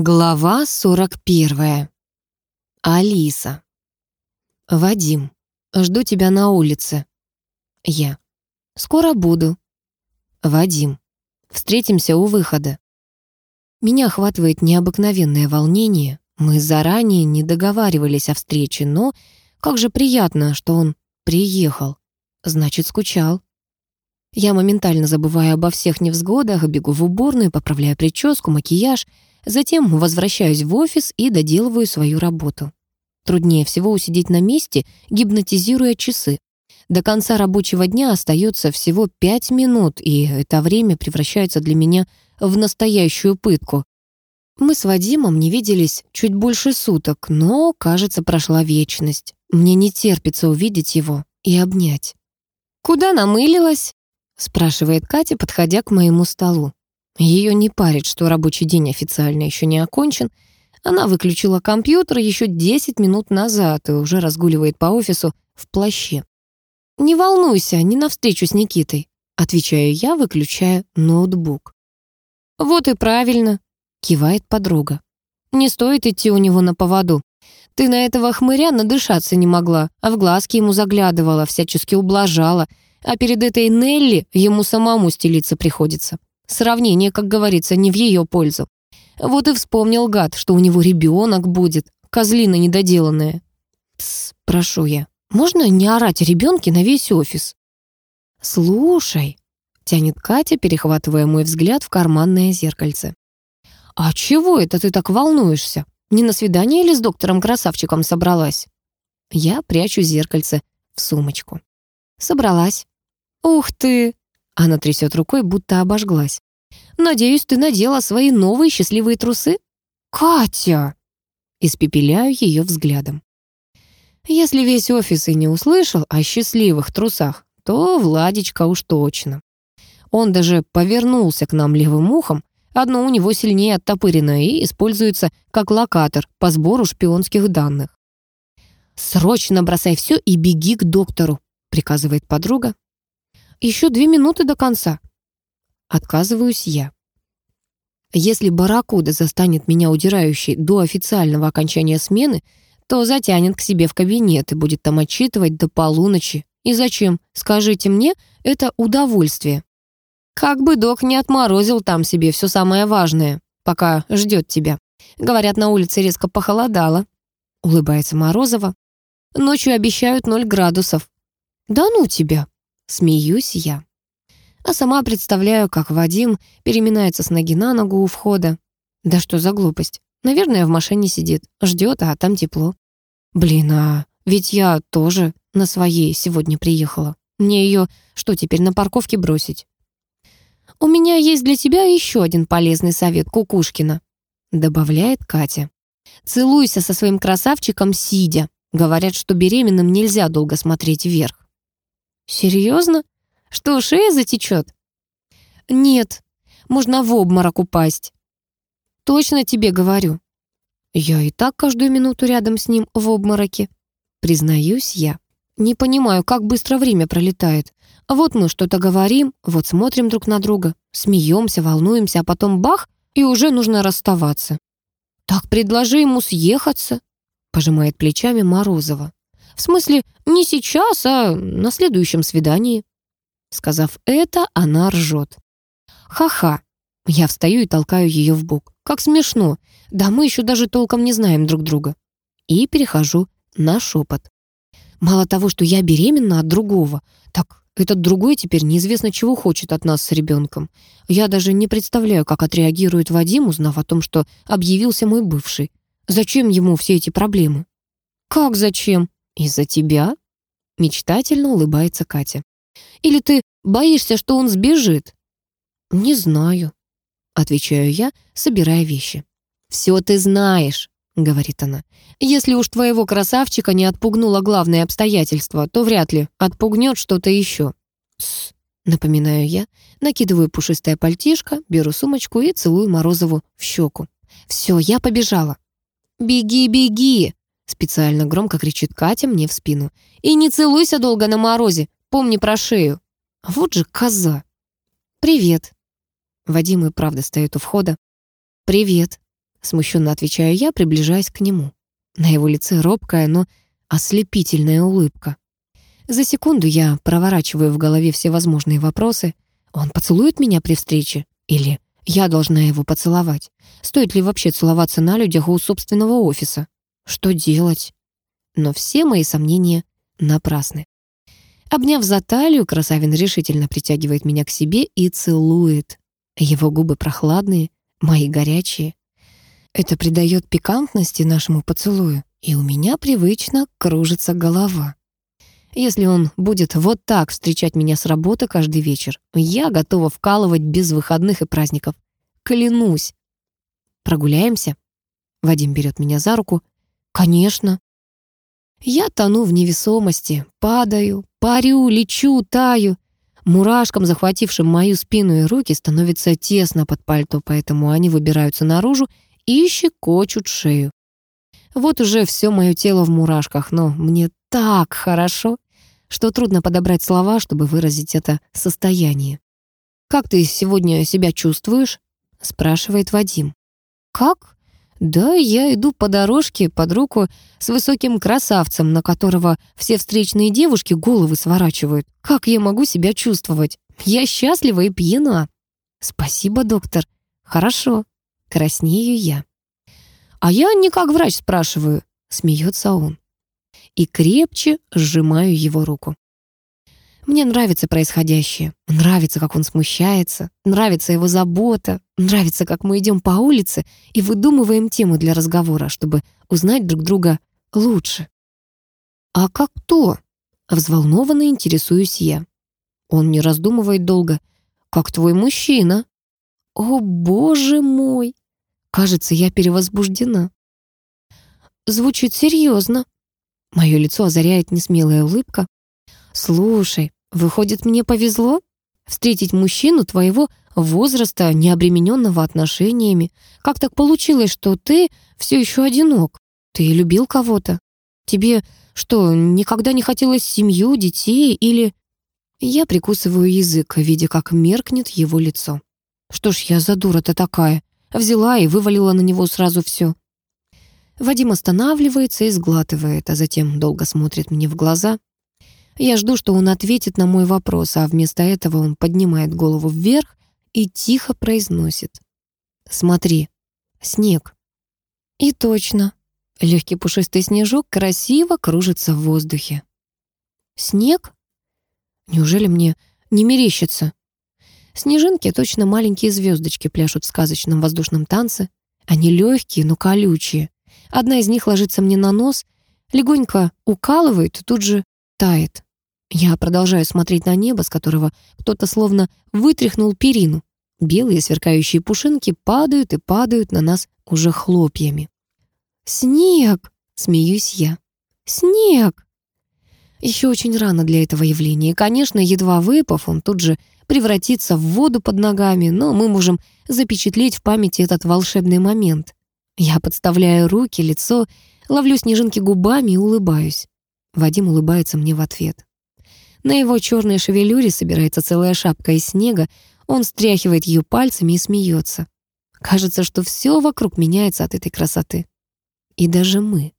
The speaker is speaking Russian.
Глава 41. Алиса. Вадим, жду тебя на улице. Я. Скоро буду. Вадим. Встретимся у выхода. Меня охватывает необыкновенное волнение. Мы заранее не договаривались о встрече, но как же приятно, что он приехал. Значит, скучал. Я моментально забываю обо всех невзгодах, бегу в уборную, поправляю прическу, макияж — Затем возвращаюсь в офис и доделываю свою работу. Труднее всего усидеть на месте, гипнотизируя часы. До конца рабочего дня остается всего пять минут, и это время превращается для меня в настоящую пытку. Мы с Вадимом не виделись чуть больше суток, но, кажется, прошла вечность. Мне не терпится увидеть его и обнять. «Куда намылилась?» — спрашивает Катя, подходя к моему столу. Ее не парит, что рабочий день официально еще не окончен. Она выключила компьютер еще 10 минут назад и уже разгуливает по офису в плаще. «Не волнуйся, не навстречу с Никитой», отвечаю я, выключая ноутбук. «Вот и правильно», — кивает подруга. «Не стоит идти у него на поводу. Ты на этого хмыря надышаться не могла, а в глазки ему заглядывала, всячески ублажала, а перед этой Нелли ему самому стелиться приходится. Сравнение, как говорится, не в ее пользу. Вот и вспомнил гад, что у него ребенок будет, козлина недоделанная. Тс, прошу я, можно не орать ребенке на весь офис? Слушай, тянет Катя, перехватывая мой взгляд в карманное зеркальце. «А чего это ты так волнуешься? Не на свидание или с доктором-красавчиком собралась?» Я прячу зеркальце в сумочку. «Собралась». «Ух ты!» Она трясет рукой, будто обожглась. «Надеюсь, ты надела свои новые счастливые трусы?» «Катя!» Испепеляю ее взглядом. Если весь офис и не услышал о счастливых трусах, то Владичка уж точно. Он даже повернулся к нам левым ухом, одно у него сильнее оттопырено и используется как локатор по сбору шпионских данных. «Срочно бросай все и беги к доктору», — приказывает подруга. Еще две минуты до конца. Отказываюсь я. Если барракуда застанет меня удирающей до официального окончания смены, то затянет к себе в кабинет и будет там отчитывать до полуночи. И зачем, скажите мне, это удовольствие? Как бы док не отморозил там себе все самое важное, пока ждет тебя. Говорят, на улице резко похолодало. Улыбается Морозова. Ночью обещают ноль градусов. Да ну тебя. Смеюсь я. А сама представляю, как Вадим переминается с ноги на ногу у входа. Да что за глупость? Наверное, в машине сидит, ждет, а там тепло. Блин, а ведь я тоже на своей сегодня приехала. Мне ее что, теперь на парковке бросить? «У меня есть для тебя еще один полезный совет Кукушкина», добавляет Катя. «Целуйся со своим красавчиком, сидя. Говорят, что беременным нельзя долго смотреть вверх». «Серьезно? Что, шея затечет?» «Нет, можно в обморок упасть». «Точно тебе говорю». «Я и так каждую минуту рядом с ним в обмороке». Признаюсь я. Не понимаю, как быстро время пролетает. Вот мы что-то говорим, вот смотрим друг на друга, смеемся, волнуемся, а потом бах, и уже нужно расставаться. «Так предложи ему съехаться», — пожимает плечами Морозова. В смысле, не сейчас, а на следующем свидании. Сказав это, она ржет. Ха-ха. Я встаю и толкаю ее в бок. Как смешно. Да мы еще даже толком не знаем друг друга. И перехожу на шепот. Мало того, что я беременна от другого, так этот другой теперь неизвестно чего хочет от нас с ребенком. Я даже не представляю, как отреагирует Вадим, узнав о том, что объявился мой бывший. Зачем ему все эти проблемы? Как зачем? «Из-за тебя?» — мечтательно улыбается Катя. «Или ты боишься, что он сбежит?» «Не знаю», — отвечаю я, собирая вещи. «Все ты знаешь», — говорит она. «Если уж твоего красавчика не отпугнуло главное обстоятельство, то вряд ли отпугнет что-то еще». «Тсс», — напоминаю я, накидываю пушистое пальтишко, беру сумочку и целую Морозову в щеку. «Все, я побежала». «Беги, беги!» Специально громко кричит Катя мне в спину. «И не целуйся долго на морозе, помни про шею». Вот же коза. «Привет». Вадим и правда стоит у входа. «Привет». Смущенно отвечаю я, приближаясь к нему. На его лице робкая, но ослепительная улыбка. За секунду я проворачиваю в голове все возможные вопросы. Он поцелует меня при встрече? Или я должна его поцеловать? Стоит ли вообще целоваться на людях у собственного офиса? Что делать? Но все мои сомнения напрасны. Обняв за талию, красавин решительно притягивает меня к себе и целует. Его губы прохладные, мои горячие. Это придает пикантности нашему поцелую, и у меня привычно кружится голова. Если он будет вот так встречать меня с работы каждый вечер, я готова вкалывать без выходных и праздников. Клянусь. Прогуляемся? Вадим берет меня за руку. Конечно. Я тону в невесомости, падаю, парю, лечу, таю. Мурашкам, захватившим мою спину и руки, становится тесно под пальто, поэтому они выбираются наружу и щекочут шею. Вот уже все мое тело в мурашках, но мне так хорошо, что трудно подобрать слова, чтобы выразить это состояние. «Как ты сегодня себя чувствуешь?» — спрашивает Вадим. «Как?» Да, я иду по дорожке под руку с высоким красавцем, на которого все встречные девушки головы сворачивают. Как я могу себя чувствовать? Я счастлива и пьяна. Спасибо, доктор. Хорошо. Краснею я. А я не как врач спрашиваю, смеется он. И крепче сжимаю его руку. Мне нравится происходящее, нравится, как он смущается, нравится его забота, нравится, как мы идем по улице и выдумываем тему для разговора, чтобы узнать друг друга лучше. «А как то?» — взволнованно интересуюсь я. Он не раздумывает долго. «Как твой мужчина?» «О, боже мой!» Кажется, я перевозбуждена. Звучит серьезно. Мое лицо озаряет несмелая улыбка. «Слушай, Выходит, мне повезло встретить мужчину твоего возраста, не обремененного отношениями. Как так получилось, что ты все еще одинок? Ты любил кого-то? Тебе что, никогда не хотелось семью, детей или... Я прикусываю язык, видя, как меркнет его лицо. Что ж я за дура-то такая? Взяла и вывалила на него сразу все. Вадим останавливается и сглатывает, а затем долго смотрит мне в глаза. Я жду, что он ответит на мой вопрос, а вместо этого он поднимает голову вверх и тихо произносит. «Смотри, снег». И точно, легкий пушистый снежок красиво кружится в воздухе. «Снег? Неужели мне не мерещится?» Снежинки, точно маленькие звездочки, пляшут в сказочном воздушном танце. Они легкие, но колючие. Одна из них ложится мне на нос, легонько укалывает и тут же тает. Я продолжаю смотреть на небо, с которого кто-то словно вытряхнул перину. Белые сверкающие пушинки падают и падают на нас уже хлопьями. «Снег!» — смеюсь я. «Снег!» Еще очень рано для этого явления. Конечно, едва выпав, он тут же превратится в воду под ногами, но мы можем запечатлеть в памяти этот волшебный момент. Я подставляю руки, лицо, ловлю снежинки губами и улыбаюсь. Вадим улыбается мне в ответ. На его черной шевелюре собирается целая шапка из снега, он стряхивает ее пальцами и смеется. Кажется, что все вокруг меняется от этой красоты. И даже мы.